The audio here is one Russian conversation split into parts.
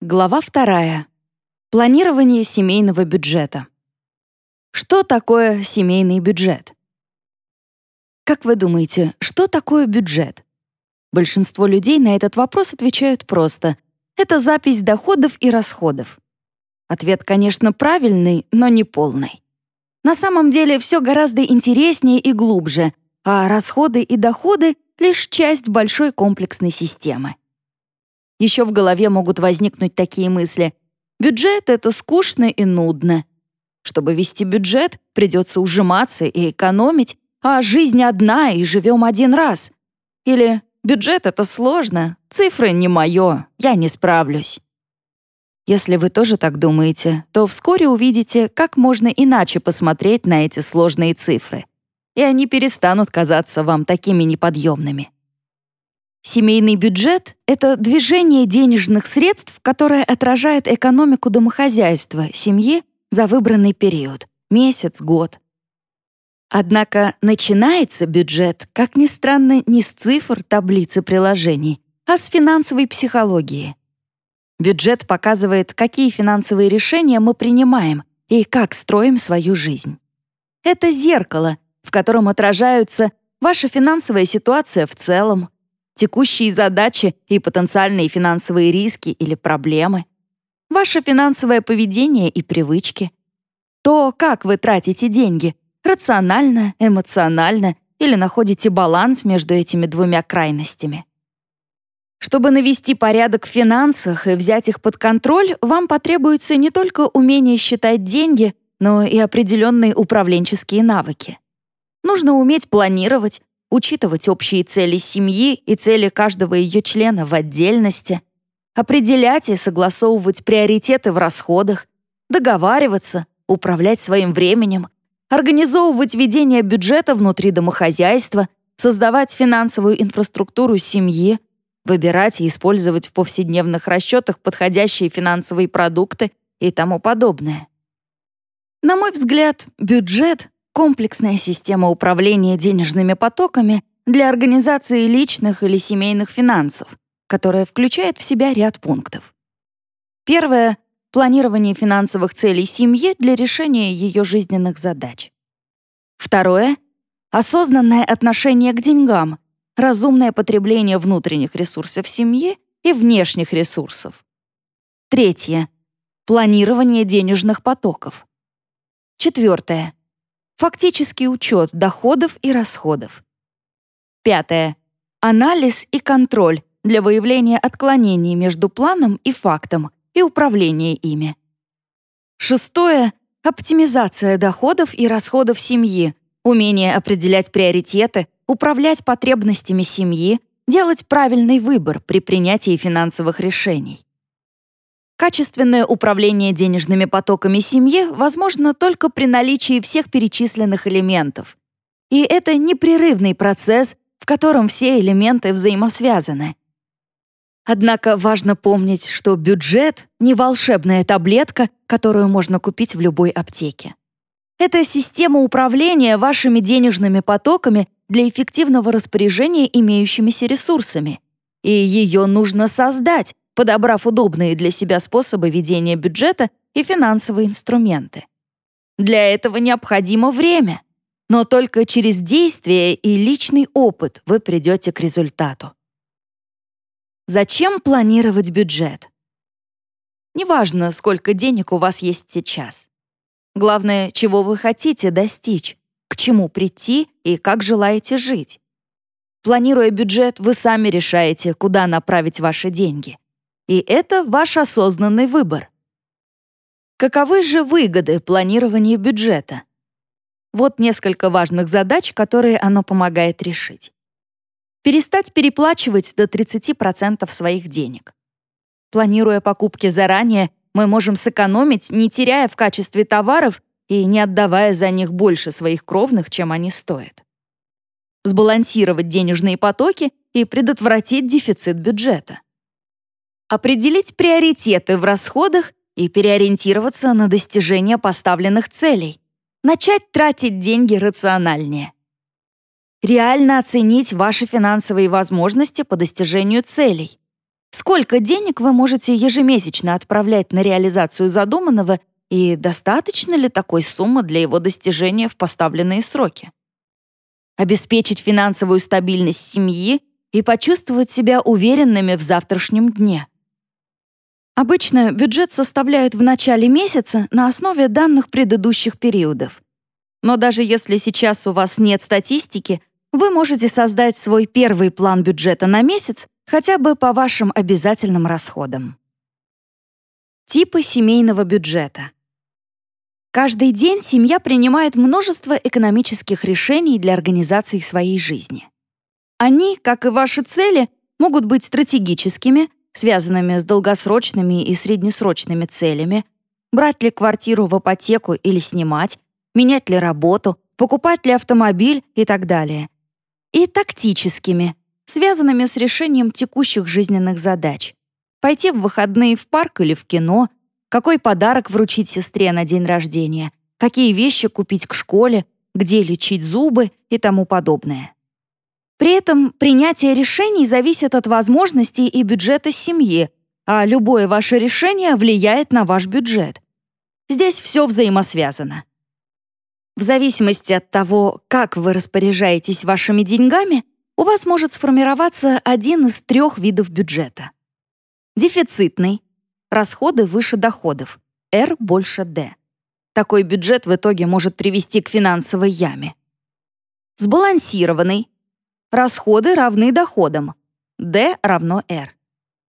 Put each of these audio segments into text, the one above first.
Глава вторая. Планирование семейного бюджета. Что такое семейный бюджет? Как вы думаете, что такое бюджет? Большинство людей на этот вопрос отвечают просто. Это запись доходов и расходов. Ответ, конечно, правильный, но не полный. На самом деле все гораздо интереснее и глубже, а расходы и доходы — лишь часть большой комплексной системы. Еще в голове могут возникнуть такие мысли. Бюджет — это скучно и нудно. Чтобы вести бюджет, придется ужиматься и экономить, а жизнь одна и живем один раз. Или бюджет — это сложно, цифры не мое, я не справлюсь. Если вы тоже так думаете, то вскоре увидите, как можно иначе посмотреть на эти сложные цифры. И они перестанут казаться вам такими неподъемными. Семейный бюджет — это движение денежных средств, которое отражает экономику домохозяйства, семьи за выбранный период — месяц, год. Однако начинается бюджет, как ни странно, не с цифр, таблицы приложений, а с финансовой психологии. Бюджет показывает, какие финансовые решения мы принимаем и как строим свою жизнь. Это зеркало, в котором отражаются ваша финансовая ситуация в целом, текущие задачи и потенциальные финансовые риски или проблемы, ваше финансовое поведение и привычки, то, как вы тратите деньги, рационально, эмоционально или находите баланс между этими двумя крайностями. Чтобы навести порядок в финансах и взять их под контроль, вам потребуется не только умение считать деньги, но и определенные управленческие навыки. Нужно уметь планировать, учитывать общие цели семьи и цели каждого ее члена в отдельности, определять и согласовывать приоритеты в расходах, договариваться, управлять своим временем, организовывать ведение бюджета внутри домохозяйства, создавать финансовую инфраструктуру семьи, выбирать и использовать в повседневных расчетах подходящие финансовые продукты и тому подобное. На мой взгляд, бюджет комплексная система управления денежными потоками для организации личных или семейных финансов, которая включает в себя ряд пунктов. Первое — планирование финансовых целей семьи для решения ее жизненных задач. Второе — осознанное отношение к деньгам, разумное потребление внутренних ресурсов семьи и внешних ресурсов. Третье — планирование денежных потоков. Четвертое Фактический учет доходов и расходов. Пятое. Анализ и контроль для выявления отклонений между планом и фактом и управления ими. Шестое. Оптимизация доходов и расходов семьи, умение определять приоритеты, управлять потребностями семьи, делать правильный выбор при принятии финансовых решений. Качественное управление денежными потоками семьи возможно только при наличии всех перечисленных элементов. И это непрерывный процесс, в котором все элементы взаимосвязаны. Однако важно помнить, что бюджет — не волшебная таблетка, которую можно купить в любой аптеке. Это система управления вашими денежными потоками для эффективного распоряжения имеющимися ресурсами. И ее нужно создать, подобрав удобные для себя способы ведения бюджета и финансовые инструменты. Для этого необходимо время, но только через действие и личный опыт вы придете к результату. Зачем планировать бюджет? Неважно, сколько денег у вас есть сейчас. Главное, чего вы хотите достичь, к чему прийти и как желаете жить. Планируя бюджет, вы сами решаете, куда направить ваши деньги. И это ваш осознанный выбор. Каковы же выгоды планирования бюджета? Вот несколько важных задач, которые оно помогает решить. Перестать переплачивать до 30% своих денег. Планируя покупки заранее, мы можем сэкономить, не теряя в качестве товаров и не отдавая за них больше своих кровных, чем они стоят. Сбалансировать денежные потоки и предотвратить дефицит бюджета определить приоритеты в расходах и переориентироваться на достижение поставленных целей, начать тратить деньги рациональнее. Реально оценить ваши финансовые возможности по достижению целей. Сколько денег вы можете ежемесячно отправлять на реализацию задуманного и достаточно ли такой суммы для его достижения в поставленные сроки? Обеспечить финансовую стабильность семьи и почувствовать себя уверенными в завтрашнем дне. Обычно бюджет составляют в начале месяца на основе данных предыдущих периодов. Но даже если сейчас у вас нет статистики, вы можете создать свой первый план бюджета на месяц хотя бы по вашим обязательным расходам. Типы семейного бюджета. Каждый день семья принимает множество экономических решений для организации своей жизни. Они, как и ваши цели, могут быть стратегическими, связанными с долгосрочными и среднесрочными целями, брать ли квартиру в ипотеку или снимать, менять ли работу, покупать ли автомобиль и так далее. И тактическими, связанными с решением текущих жизненных задач. Пойти в выходные в парк или в кино, какой подарок вручить сестре на день рождения, какие вещи купить к школе, где лечить зубы и тому подобное. При этом принятие решений зависит от возможностей и бюджета семьи, а любое ваше решение влияет на ваш бюджет. Здесь все взаимосвязано. В зависимости от того, как вы распоряжаетесь вашими деньгами, у вас может сформироваться один из трех видов бюджета. Дефицитный — расходы выше доходов, R больше D. Такой бюджет в итоге может привести к финансовой яме. Сбалансированный — расходы равны доходам, D равно R.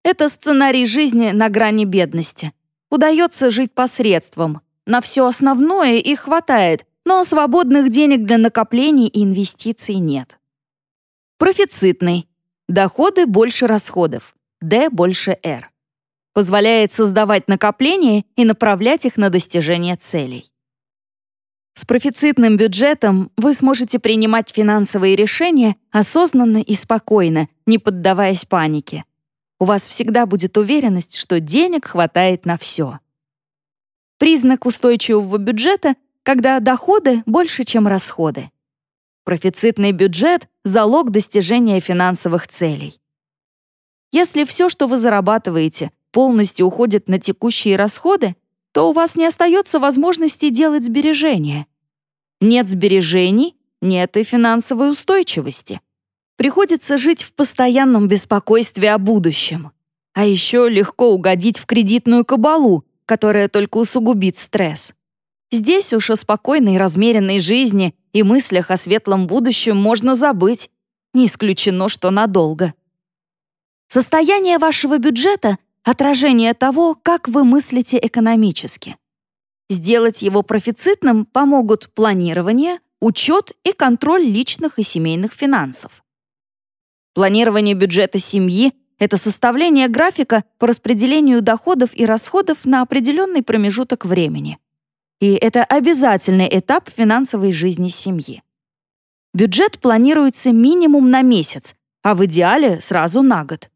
Это сценарий жизни на грани бедности. Удается жить посредством. На все основное их хватает, но свободных денег для накоплений и инвестиций нет. Профицитный. Доходы больше расходов. D больше R. Позволяет создавать накопления и направлять их на достижение целей. С профицитным бюджетом вы сможете принимать финансовые решения осознанно и спокойно, не поддаваясь панике. У вас всегда будет уверенность, что денег хватает на все. Признак устойчивого бюджета, когда доходы больше, чем расходы. Профицитный бюджет — залог достижения финансовых целей. Если все, что вы зарабатываете, полностью уходит на текущие расходы, то у вас не остается возможности делать сбережения. Нет сбережений — нет и финансовой устойчивости. Приходится жить в постоянном беспокойстве о будущем. А еще легко угодить в кредитную кабалу, которая только усугубит стресс. Здесь уж о спокойной размеренной жизни и мыслях о светлом будущем можно забыть. Не исключено, что надолго. Состояние вашего бюджета — отражение того, как вы мыслите экономически. Сделать его профицитным помогут планирование, учет и контроль личных и семейных финансов. Планирование бюджета семьи — это составление графика по распределению доходов и расходов на определенный промежуток времени — и это обязательный этап финансовой жизни семьи. Бюджет планируется минимум на месяц, а в идеале сразу на год.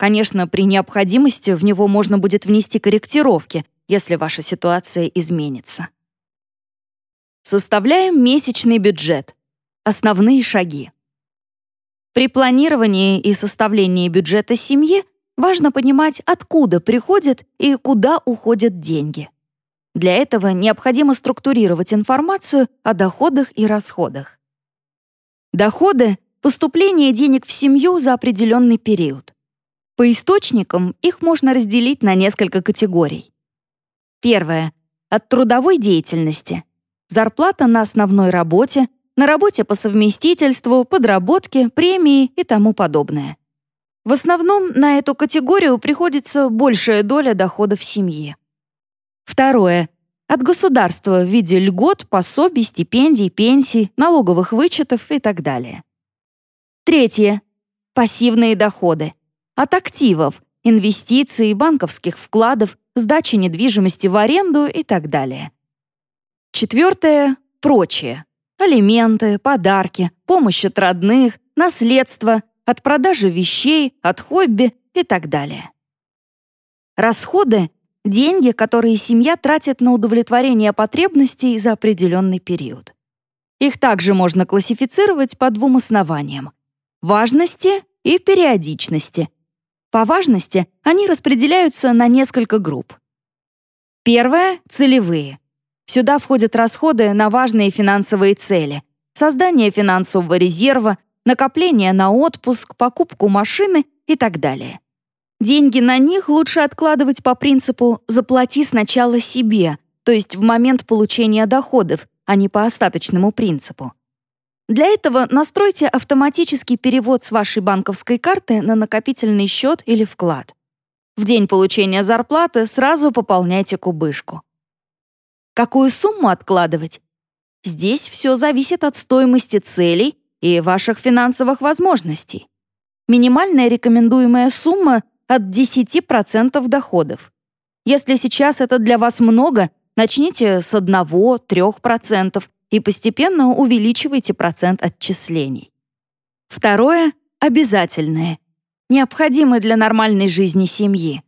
Конечно, при необходимости в него можно будет внести корректировки, если ваша ситуация изменится. Составляем месячный бюджет. Основные шаги. При планировании и составлении бюджета семьи важно понимать, откуда приходят и куда уходят деньги. Для этого необходимо структурировать информацию о доходах и расходах. Доходы — поступление денег в семью за определенный период. По источникам их можно разделить на несколько категорий. Первое — от трудовой деятельности. Зарплата на основной работе, на работе по совместительству, подработке, премии и тому подобное. В основном на эту категорию приходится большая доля доходов семьи. Второе. От государства в виде льгот, пособий, стипендий, пенсий, налоговых вычетов и так далее. Третье. Пассивные доходы. От активов, инвестиций, банковских вкладов, сдачи недвижимости в аренду и так далее. Четвертое. Прочее. Алименты, подарки, помощь от родных, наследство, от продажи вещей, от хобби и так далее. Расходы Деньги, которые семья тратит на удовлетворение потребностей за определенный период. Их также можно классифицировать по двум основаниям — важности и периодичности. По важности они распределяются на несколько групп. Первое — целевые. Сюда входят расходы на важные финансовые цели, создание финансового резерва, накопление на отпуск, покупку машины и так далее. Деньги на них лучше откладывать по принципу «заплати сначала себе», то есть в момент получения доходов, а не по остаточному принципу. Для этого настройте автоматический перевод с вашей банковской карты на накопительный счет или вклад. В день получения зарплаты сразу пополняйте кубышку. Какую сумму откладывать? Здесь все зависит от стоимости целей и ваших финансовых возможностей. Минимальная рекомендуемая сумма от 10% доходов. Если сейчас это для вас много, начните с 1-3% и постепенно увеличивайте процент отчислений. Второе — обязательное, необходимое для нормальной жизни семьи.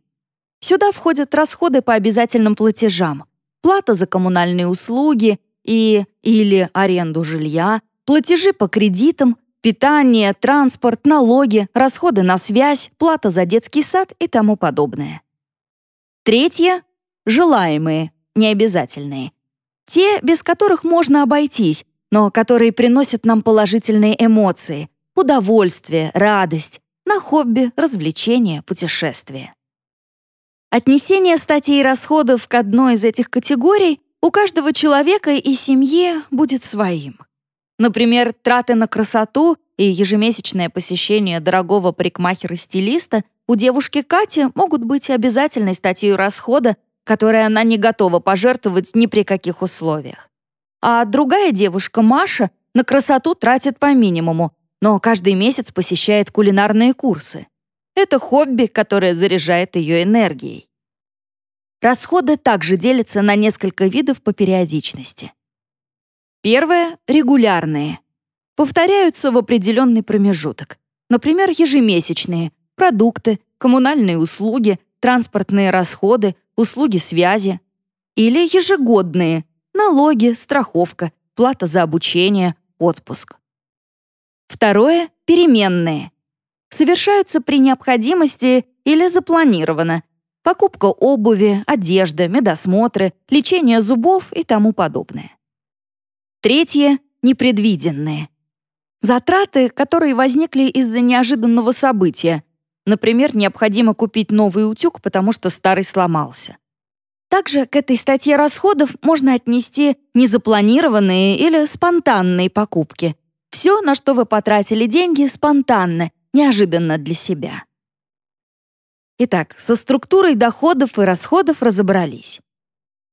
Сюда входят расходы по обязательным платежам, плата за коммунальные услуги и или аренду жилья, платежи по кредитам, Питание, транспорт, налоги, расходы на связь, плата за детский сад и тому подобное. Третье — желаемые, необязательные. Те, без которых можно обойтись, но которые приносят нам положительные эмоции, удовольствие, радость, на хобби, развлечения, путешествия. Отнесение статей расходов к одной из этих категорий у каждого человека и семьи будет своим. Например, траты на красоту и ежемесячное посещение дорогого парикмахера-стилиста у девушки Кати могут быть обязательной статьей расхода, которой она не готова пожертвовать ни при каких условиях. А другая девушка, Маша, на красоту тратит по минимуму, но каждый месяц посещает кулинарные курсы. Это хобби, которое заряжает ее энергией. Расходы также делятся на несколько видов по периодичности. Первое — регулярные. Повторяются в определенный промежуток. Например, ежемесячные, продукты, коммунальные услуги, транспортные расходы, услуги связи. Или ежегодные, налоги, страховка, плата за обучение, отпуск. Второе — переменные. Совершаются при необходимости или запланировано. Покупка обуви, одежда, медосмотры, лечение зубов и тому подобное. Третье — непредвиденные. Затраты, которые возникли из-за неожиданного события. Например, необходимо купить новый утюг, потому что старый сломался. Также к этой статье расходов можно отнести незапланированные или спонтанные покупки. Все, на что вы потратили деньги, спонтанно, неожиданно для себя. Итак, со структурой доходов и расходов разобрались.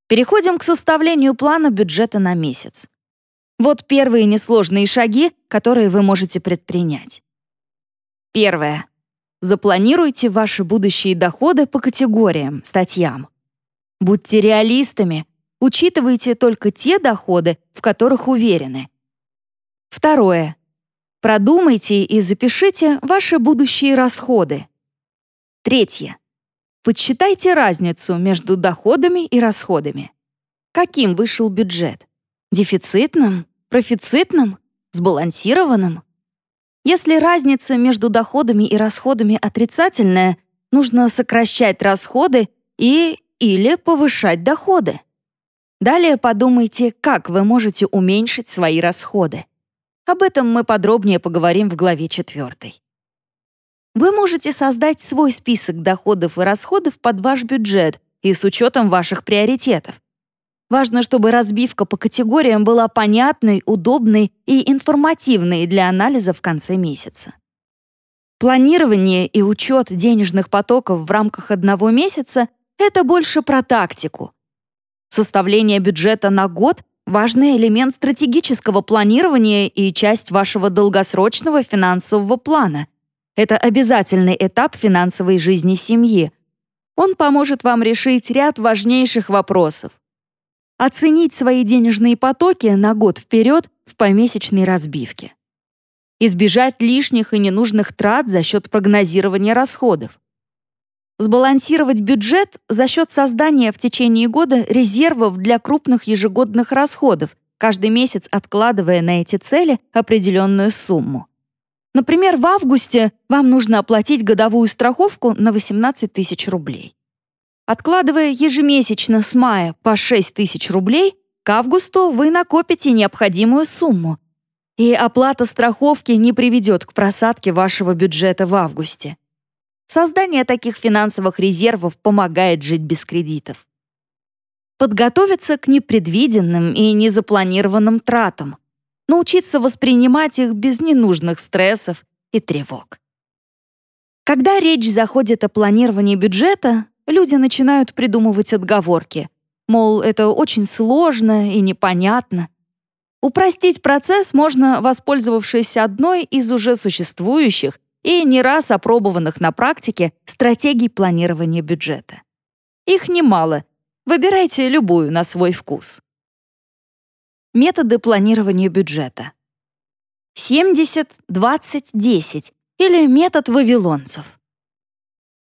Переходим к составлению плана бюджета на месяц. Вот первые несложные шаги, которые вы можете предпринять. Первое. Запланируйте ваши будущие доходы по категориям, статьям. Будьте реалистами, учитывайте только те доходы, в которых уверены. Второе. Продумайте и запишите ваши будущие расходы. Третье. Подсчитайте разницу между доходами и расходами. Каким вышел бюджет? Дефицитным? Профицитным? Сбалансированным? Если разница между доходами и расходами отрицательная, нужно сокращать расходы и или повышать доходы. Далее подумайте, как вы можете уменьшить свои расходы. Об этом мы подробнее поговорим в главе 4. Вы можете создать свой список доходов и расходов под ваш бюджет и с учетом ваших приоритетов. Важно, чтобы разбивка по категориям была понятной, удобной и информативной для анализа в конце месяца. Планирование и учет денежных потоков в рамках одного месяца — это больше про тактику. Составление бюджета на год — важный элемент стратегического планирования и часть вашего долгосрочного финансового плана. Это обязательный этап финансовой жизни семьи. Он поможет вам решить ряд важнейших вопросов оценить свои денежные потоки на год вперед в помесячной разбивке. Избежать лишних и ненужных трат за счет прогнозирования расходов. Сбалансировать бюджет за счет создания в течение года резервов для крупных ежегодных расходов, каждый месяц откладывая на эти цели определенную сумму. Например, в августе вам нужно оплатить годовую страховку на 18 тысяч рублей. Откладывая ежемесячно с мая по 6 тысяч рублей, к августу вы накопите необходимую сумму. И оплата страховки не приведет к просадке вашего бюджета в августе. Создание таких финансовых резервов помогает жить без кредитов. Подготовиться к непредвиденным и незапланированным тратам. Научиться воспринимать их без ненужных стрессов и тревог. Когда речь заходит о планировании бюджета, люди начинают придумывать отговорки. Мол, это очень сложно и непонятно. Упростить процесс можно, воспользовавшись одной из уже существующих и не раз опробованных на практике стратегий планирования бюджета. Их немало. Выбирайте любую на свой вкус. Методы планирования бюджета. 70-20-10 или метод вавилонцев.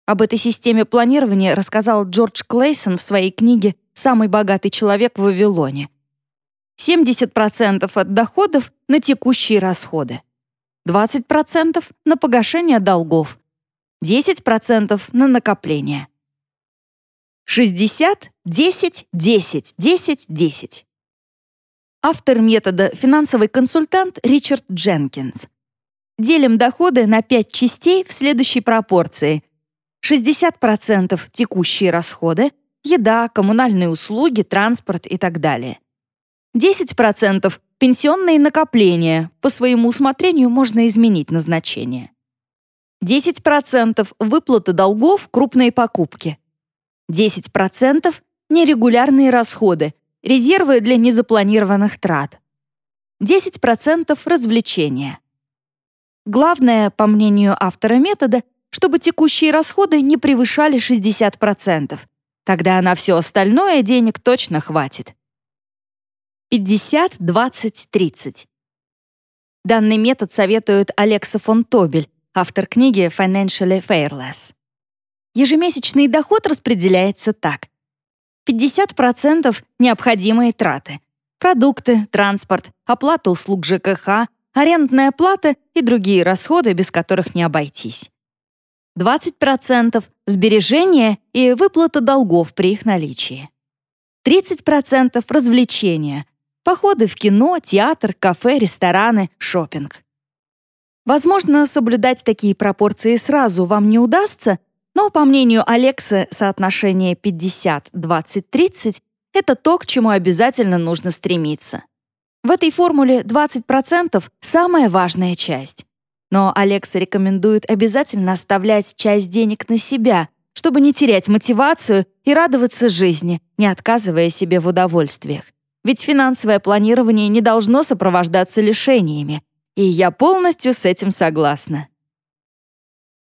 Об этой системе планирования рассказал Джордж Клейсон в своей книге «Самый богатый человек в Вавилоне». 70% от доходов на текущие расходы. 20% на погашение долгов, 10% на накопление. 60, 10, 10, 10, 10. Автор метода – финансовый консультант Ричард Дженкинс. Делим доходы на 5 частей в следующей пропорции. 60% текущие расходы, еда, коммунальные услуги, транспорт и так далее. 10% Пенсионные накопления. По своему усмотрению можно изменить назначение. 10% выплаты долгов, крупные покупки. 10% нерегулярные расходы, резервы для незапланированных трат. 10% развлечения. Главное, по мнению автора метода, чтобы текущие расходы не превышали 60%. Тогда на все остальное денег точно хватит. 50, 20, 30. Данный метод советует Алекса фон Тобель, автор книги Financially Fairless. Ежемесячный доход распределяется так. 50% — необходимые траты. Продукты, транспорт, оплата услуг ЖКХ, арендная плата и другие расходы, без которых не обойтись. 20% — сбережения и выплата долгов при их наличии. 30% — развлечения, Походы в кино, театр, кафе, рестораны, шопинг. Возможно, соблюдать такие пропорции сразу вам не удастся, но, по мнению Алекса, соотношение 50-20-30 — это то, к чему обязательно нужно стремиться. В этой формуле 20% — самая важная часть. Но Алекса рекомендует обязательно оставлять часть денег на себя, чтобы не терять мотивацию и радоваться жизни, не отказывая себе в удовольствиях. Ведь финансовое планирование не должно сопровождаться лишениями. И я полностью с этим согласна.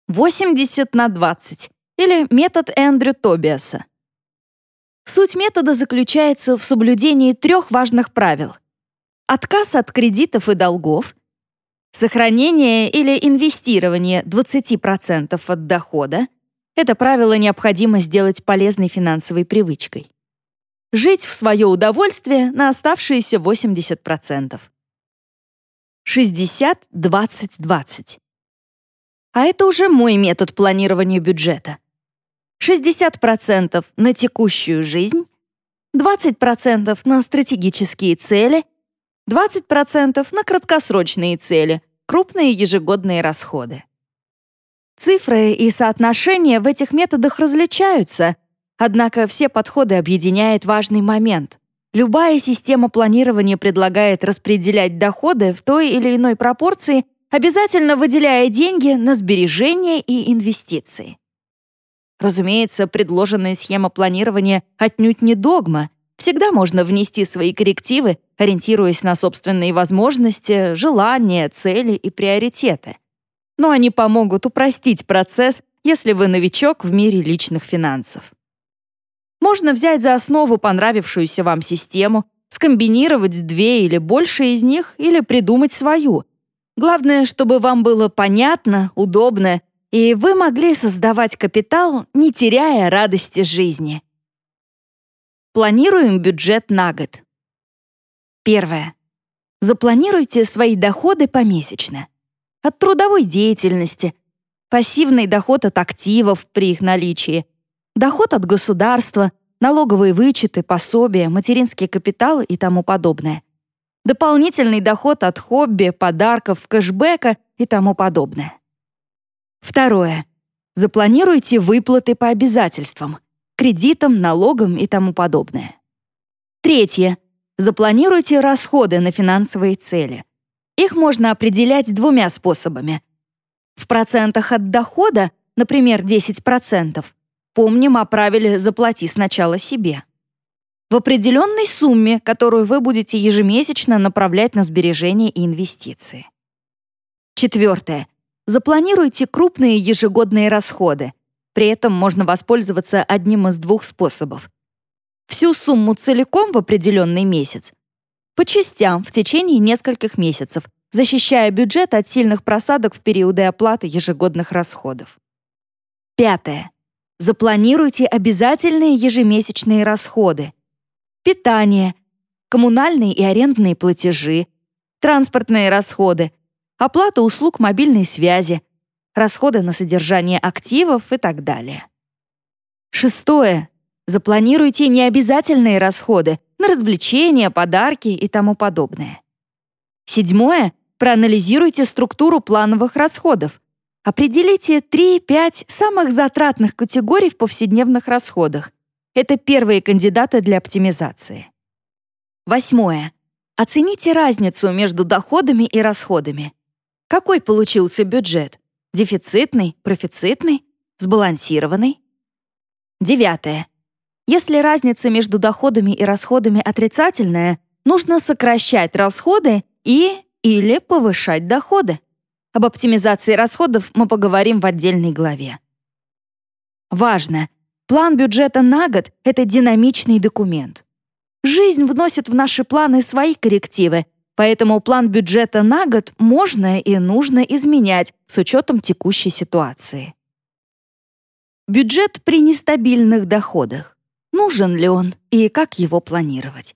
80 на 20 или метод Эндрю Тобиаса. Суть метода заключается в соблюдении трех важных правил. Отказ от кредитов и долгов, сохранение или инвестирование 20% от дохода, это правило необходимо сделать полезной финансовой привычкой жить в свое удовольствие на оставшиеся 80%. 60-20-20. А это уже мой метод планирования бюджета. 60% на текущую жизнь, 20% на стратегические цели, 20% на краткосрочные цели, крупные ежегодные расходы. Цифры и соотношения в этих методах различаются, Однако все подходы объединяет важный момент. Любая система планирования предлагает распределять доходы в той или иной пропорции, обязательно выделяя деньги на сбережения и инвестиции. Разумеется, предложенная схема планирования отнюдь не догма. Всегда можно внести свои коррективы, ориентируясь на собственные возможности, желания, цели и приоритеты. Но они помогут упростить процесс, если вы новичок в мире личных финансов. Можно взять за основу понравившуюся вам систему, скомбинировать две или больше из них или придумать свою. Главное, чтобы вам было понятно, удобно, и вы могли создавать капитал, не теряя радости жизни. Планируем бюджет на год. Первое. Запланируйте свои доходы помесячно. от трудовой деятельности, пассивный доход от активов при их наличии, доход от государства, налоговые вычеты, пособия, материнские капиталы и тому подобное. Дополнительный доход от хобби, подарков, кэшбэка и тому подобное. Второе. Запланируйте выплаты по обязательствам, кредитам, налогам и тому подобное. Третье. Запланируйте расходы на финансовые цели. Их можно определять двумя способами. В процентах от дохода, например, 10%, помним о правиле «заплати сначала себе». В определенной сумме, которую вы будете ежемесячно направлять на сбережения и инвестиции. Четвертое. Запланируйте крупные ежегодные расходы. При этом можно воспользоваться одним из двух способов. Всю сумму целиком в определенный месяц, по частям в течение нескольких месяцев, защищая бюджет от сильных просадок в периоды оплаты ежегодных расходов. Пятое. Запланируйте обязательные ежемесячные расходы. Питание, коммунальные и арендные платежи, транспортные расходы, оплата услуг мобильной связи, расходы на содержание активов и так далее. Шестое. Запланируйте необязательные расходы на развлечения, подарки и тому подобное. Седьмое. Проанализируйте структуру плановых расходов. Определите 3-5 самых затратных категорий в повседневных расходах. Это первые кандидаты для оптимизации. Восьмое. Оцените разницу между доходами и расходами. Какой получился бюджет? Дефицитный, профицитный, сбалансированный? Девятое. Если разница между доходами и расходами отрицательная, нужно сокращать расходы и или повышать доходы. Об оптимизации расходов мы поговорим в отдельной главе. Важно! План бюджета на год — это динамичный документ. Жизнь вносит в наши планы свои коррективы, Поэтому план бюджета на год можно и нужно изменять с учетом текущей ситуации. Бюджет при нестабильных доходах. Нужен ли он и как его планировать?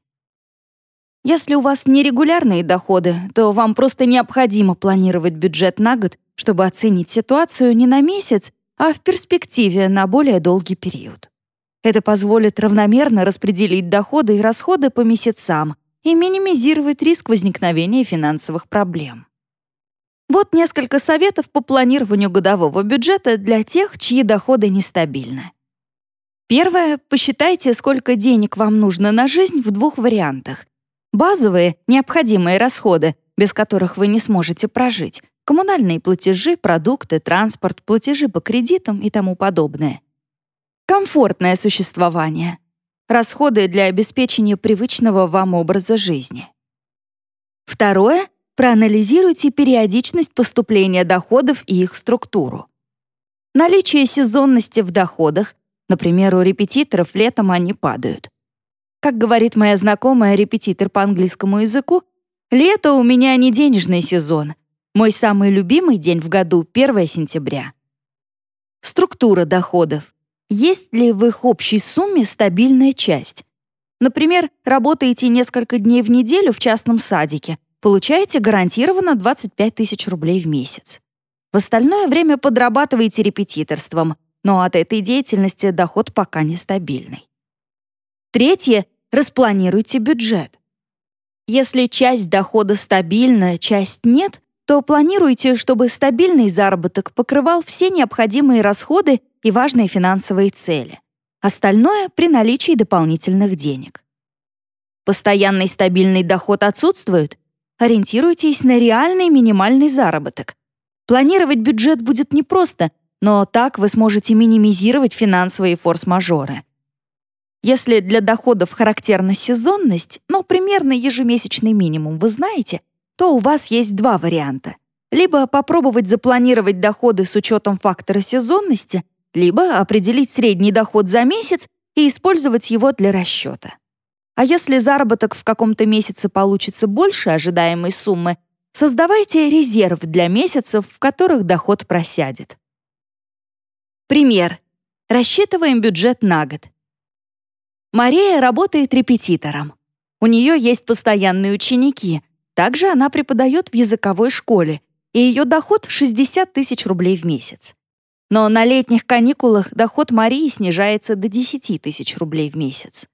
Если у вас нерегулярные доходы, то вам просто необходимо планировать бюджет на год, чтобы оценить ситуацию не на месяц, а в перспективе на более долгий период. Это позволит равномерно распределить доходы и расходы по месяцам, и минимизировать риск возникновения финансовых проблем. Вот несколько советов по планированию годового бюджета для тех, чьи доходы нестабильны. Первое. Посчитайте, сколько денег вам нужно на жизнь в двух вариантах. Базовые, необходимые расходы, без которых вы не сможете прожить, коммунальные платежи, продукты, транспорт, платежи по кредитам и тому подобное. Комфортное существование, расходы для обеспечения привычного вам образа жизни. Второе — проанализируйте периодичность поступления доходов и их структуру. Наличие сезонности в доходах, например, у репетиторов летом они падают. Как говорит моя знакомая репетитор по английскому языку, лето у меня не денежный сезон. Мой самый любимый день в году — 1 сентября. Структура доходов. Есть ли в их общей сумме стабильная часть? Например, работаете несколько дней в неделю в частном садике, получаете гарантированно 25 тысяч рублей в месяц. В остальное время подрабатываете репетиторством, но от этой деятельности доход пока нестабильный. Третье — распланируйте бюджет. Если часть дохода стабильна, часть нет, то планируйте, чтобы стабильный заработок покрывал все необходимые расходы и важные финансовые цели. Остальное при наличии дополнительных денег. Постоянный стабильный доход отсутствует? Ориентируйтесь на реальный минимальный заработок. Планировать бюджет будет непросто, но так вы сможете минимизировать финансовые форс-мажоры. Если для доходов характерна сезонность, но примерно ежемесячный минимум вы знаете, то у вас есть два варианта. Либо попробовать запланировать доходы с учетом фактора сезонности — либо определить средний доход за месяц и использовать его для расчета. А если заработок в каком-то месяце получится больше ожидаемой суммы, создавайте резерв для месяцев, в которых доход просядет. Пример. Рассчитываем бюджет на год. Мария работает репетитором. У нее есть постоянные ученики. Также она преподает в языковой школе, и ее доход 60 тысяч рублей в месяц. Но на летних каникулах доход Марии снижается до 10 тысяч рублей в месяц.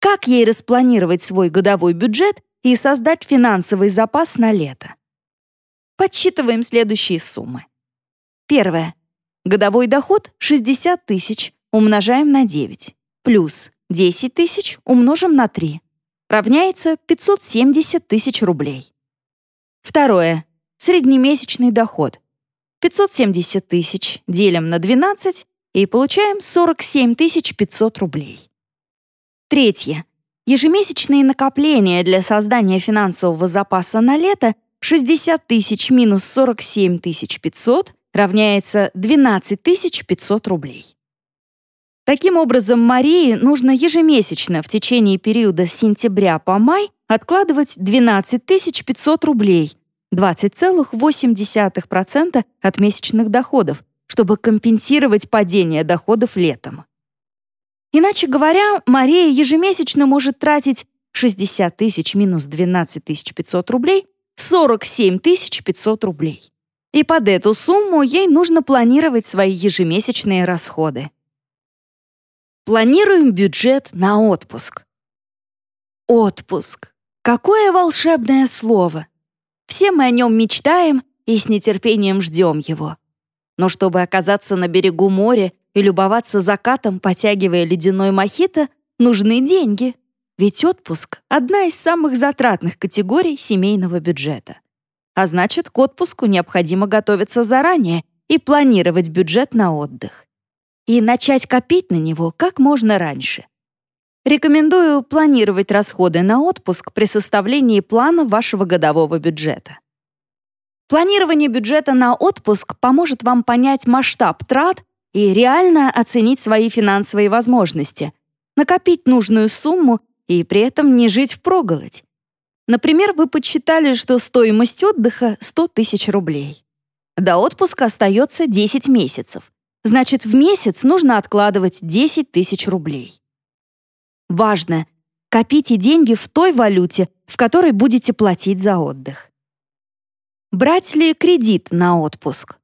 Как ей распланировать свой годовой бюджет и создать финансовый запас на лето? Подсчитываем следующие суммы. Первое. Годовой доход 60 тысяч умножаем на 9, плюс 10 тысяч умножим на 3, равняется 570 тысяч рублей. Второе. Среднемесячный доход. 570 тысяч делим на 12 и получаем 47 500 рублей. Третье. Ежемесячные накопления для создания финансового запаса на лето 60 тысяч минус 47 500 равняется 12 500 рублей. Таким образом, Марии нужно ежемесячно в течение периода с сентября по май откладывать 12 500 рублей, 20,8% от месячных доходов, чтобы компенсировать падение доходов летом. Иначе говоря, Мария ежемесячно может тратить 60 тысяч минус 12 500 рублей, 47 500 рублей. И под эту сумму ей нужно планировать свои ежемесячные расходы. Планируем бюджет на отпуск. Отпуск. Какое волшебное слово. Все мы о нем мечтаем и с нетерпением ждем его. Но чтобы оказаться на берегу моря и любоваться закатом, потягивая ледяной мохито, нужны деньги. Ведь отпуск — одна из самых затратных категорий семейного бюджета. А значит, к отпуску необходимо готовиться заранее и планировать бюджет на отдых и начать копить на него как можно раньше. Рекомендую планировать расходы на отпуск при составлении плана вашего годового бюджета. Планирование бюджета на отпуск поможет вам понять масштаб трат и реально оценить свои финансовые возможности, накопить нужную сумму и при этом не жить впроголодь. Например, вы подсчитали, что стоимость отдыха 100 тысяч рублей. До отпуска остается 10 месяцев. Значит, в месяц нужно откладывать 10 тысяч рублей. Важно! Копите деньги в той валюте, в которой будете платить за отдых. Брать ли кредит на отпуск?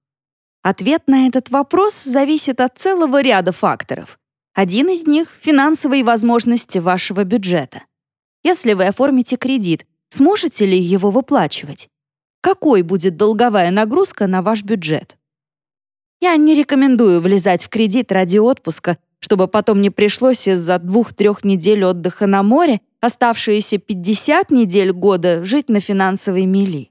Ответ на этот вопрос зависит от целого ряда факторов. Один из них — финансовые возможности вашего бюджета. Если вы оформите кредит, сможете ли его выплачивать? Какой будет долговая нагрузка на ваш бюджет? Я не рекомендую влезать в кредит ради отпуска, чтобы потом не пришлось из-за двух-трех недель отдыха на море оставшиеся 50 недель года жить на финансовой мели.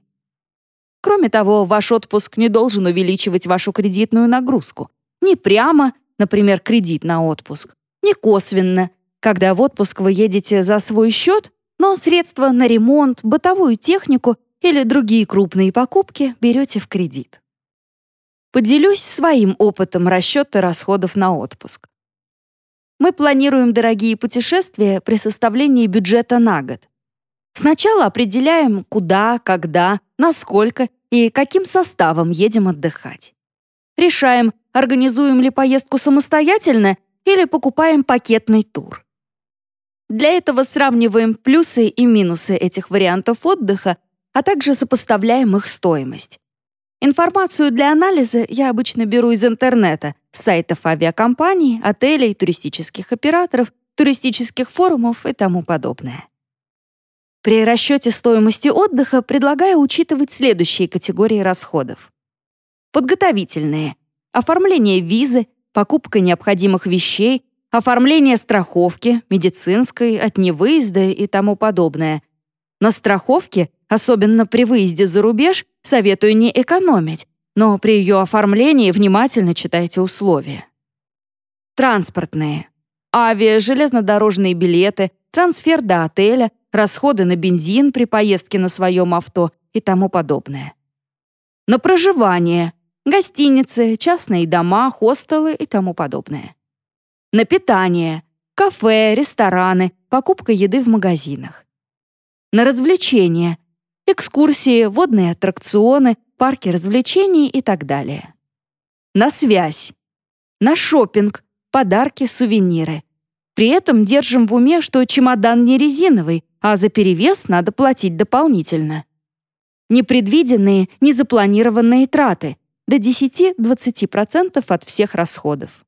Кроме того, ваш отпуск не должен увеличивать вашу кредитную нагрузку. Не прямо, например, кредит на отпуск, не косвенно, когда в отпуск вы едете за свой счет, но средства на ремонт, бытовую технику или другие крупные покупки берете в кредит. Поделюсь своим опытом расчета расходов на отпуск. Мы планируем дорогие путешествия при составлении бюджета на год. Сначала определяем, куда, когда, насколько и каким составом едем отдыхать. Решаем, организуем ли поездку самостоятельно или покупаем пакетный тур. Для этого сравниваем плюсы и минусы этих вариантов отдыха, а также сопоставляем их стоимость. Информацию для анализа я обычно беру из интернета, с сайтов авиакомпаний, отелей, туристических операторов, туристических форумов и тому подобное. При расчете стоимости отдыха предлагаю учитывать следующие категории расходов. Подготовительные. Оформление визы, покупка необходимых вещей, оформление страховки, медицинской, от невыезда и тому подобное. На страховке Особенно при выезде за рубеж советую не экономить, но при ее оформлении внимательно читайте условия. Транспортные. Авиа, железнодорожные билеты, трансфер до отеля, расходы на бензин при поездке на своем авто и тому подобное. На проживание. Гостиницы, частные дома, хостелы и тому подобное. На питание. Кафе, рестораны, покупка еды в магазинах. На развлечения экскурсии, водные аттракционы, парки развлечений и так далее. На связь. На шопинг, подарки, сувениры. При этом держим в уме, что чемодан не резиновый, а за перевес надо платить дополнительно. непредвиденные, незапланированные траты до 10-20% от всех расходов.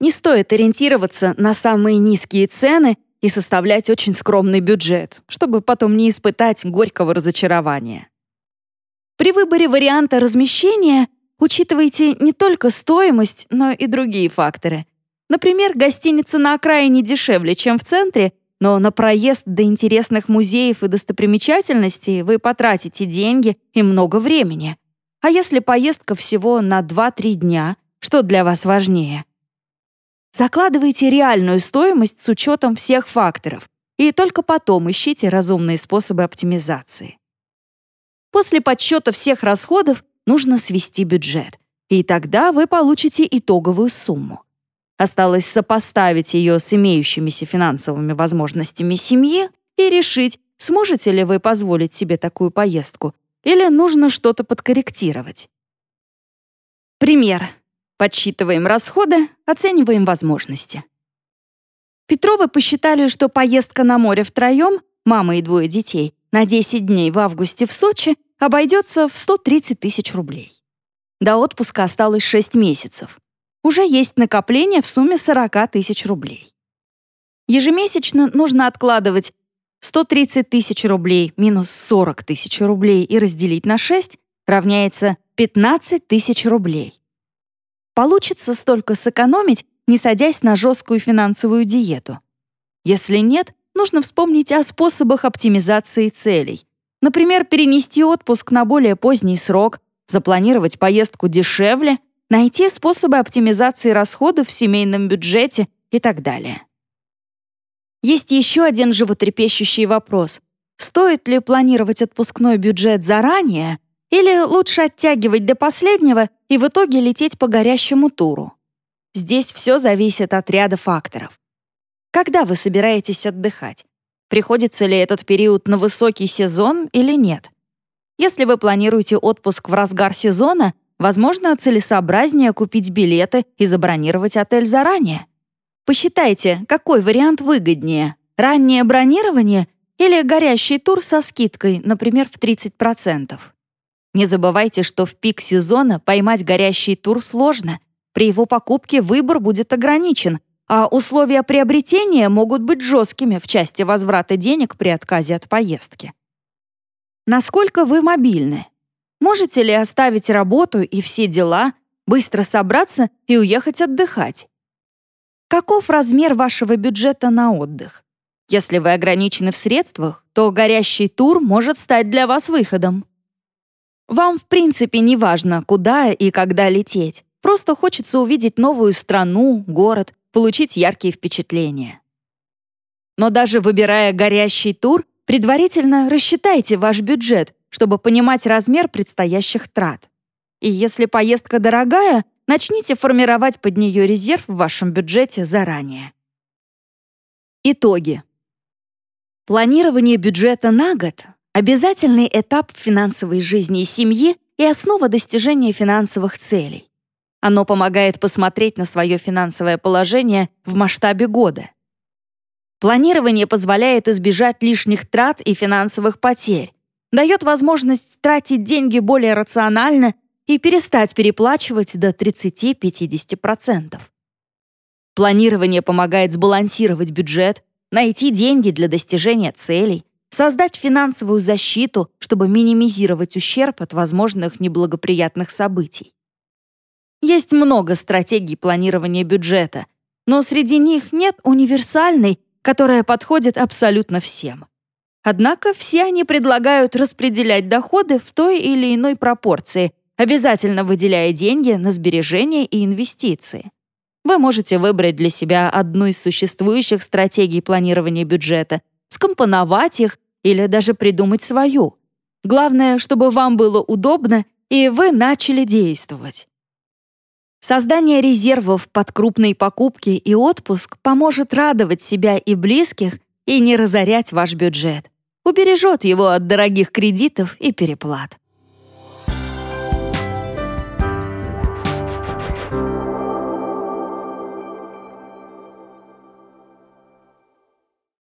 Не стоит ориентироваться на самые низкие цены и составлять очень скромный бюджет, чтобы потом не испытать горького разочарования. При выборе варианта размещения учитывайте не только стоимость, но и другие факторы. Например, гостиница на окраине дешевле, чем в центре, но на проезд до интересных музеев и достопримечательностей вы потратите деньги и много времени. А если поездка всего на 2-3 дня, что для вас важнее? Закладывайте реальную стоимость с учетом всех факторов и только потом ищите разумные способы оптимизации. После подсчета всех расходов нужно свести бюджет, и тогда вы получите итоговую сумму. Осталось сопоставить ее с имеющимися финансовыми возможностями семьи и решить, сможете ли вы позволить себе такую поездку или нужно что-то подкорректировать. Пример. Подсчитываем расходы, оцениваем возможности. Петровы посчитали, что поездка на море втроем, мама и двое детей, на 10 дней в августе в Сочи обойдется в 130 тысяч рублей. До отпуска осталось 6 месяцев. Уже есть накопление в сумме 40 тысяч рублей. Ежемесячно нужно откладывать 130 тысяч рублей минус 40 тысяч рублей и разделить на 6 равняется 15 тысяч рублей. Получится столько сэкономить, не садясь на жесткую финансовую диету. Если нет, нужно вспомнить о способах оптимизации целей. Например, перенести отпуск на более поздний срок, запланировать поездку дешевле, найти способы оптимизации расходов в семейном бюджете и так далее. Есть еще один животрепещущий вопрос. Стоит ли планировать отпускной бюджет заранее или лучше оттягивать до последнего и в итоге лететь по горящему туру. Здесь все зависит от ряда факторов. Когда вы собираетесь отдыхать? Приходится ли этот период на высокий сезон или нет? Если вы планируете отпуск в разгар сезона, возможно, целесообразнее купить билеты и забронировать отель заранее. Посчитайте, какой вариант выгоднее – раннее бронирование или горящий тур со скидкой, например, в 30%. Не забывайте, что в пик сезона поймать горящий тур сложно. При его покупке выбор будет ограничен, а условия приобретения могут быть жесткими в части возврата денег при отказе от поездки. Насколько вы мобильны? Можете ли оставить работу и все дела, быстро собраться и уехать отдыхать? Каков размер вашего бюджета на отдых? Если вы ограничены в средствах, то горящий тур может стать для вас выходом. Вам, в принципе, не важно, куда и когда лететь. Просто хочется увидеть новую страну, город, получить яркие впечатления. Но даже выбирая горящий тур, предварительно рассчитайте ваш бюджет, чтобы понимать размер предстоящих трат. И если поездка дорогая, начните формировать под нее резерв в вашем бюджете заранее. Итоги. Планирование бюджета на год Обязательный этап в финансовой жизни семьи и основа достижения финансовых целей. Оно помогает посмотреть на свое финансовое положение в масштабе года. Планирование позволяет избежать лишних трат и финансовых потерь, дает возможность тратить деньги более рационально и перестать переплачивать до 30-50%. Планирование помогает сбалансировать бюджет, найти деньги для достижения целей, создать финансовую защиту, чтобы минимизировать ущерб от возможных неблагоприятных событий. Есть много стратегий планирования бюджета, но среди них нет универсальной, которая подходит абсолютно всем. Однако все они предлагают распределять доходы в той или иной пропорции, обязательно выделяя деньги на сбережения и инвестиции. Вы можете выбрать для себя одну из существующих стратегий планирования бюджета — скомпоновать их или даже придумать свою. Главное, чтобы вам было удобно, и вы начали действовать. Создание резервов под крупные покупки и отпуск поможет радовать себя и близких и не разорять ваш бюджет. Убережет его от дорогих кредитов и переплат.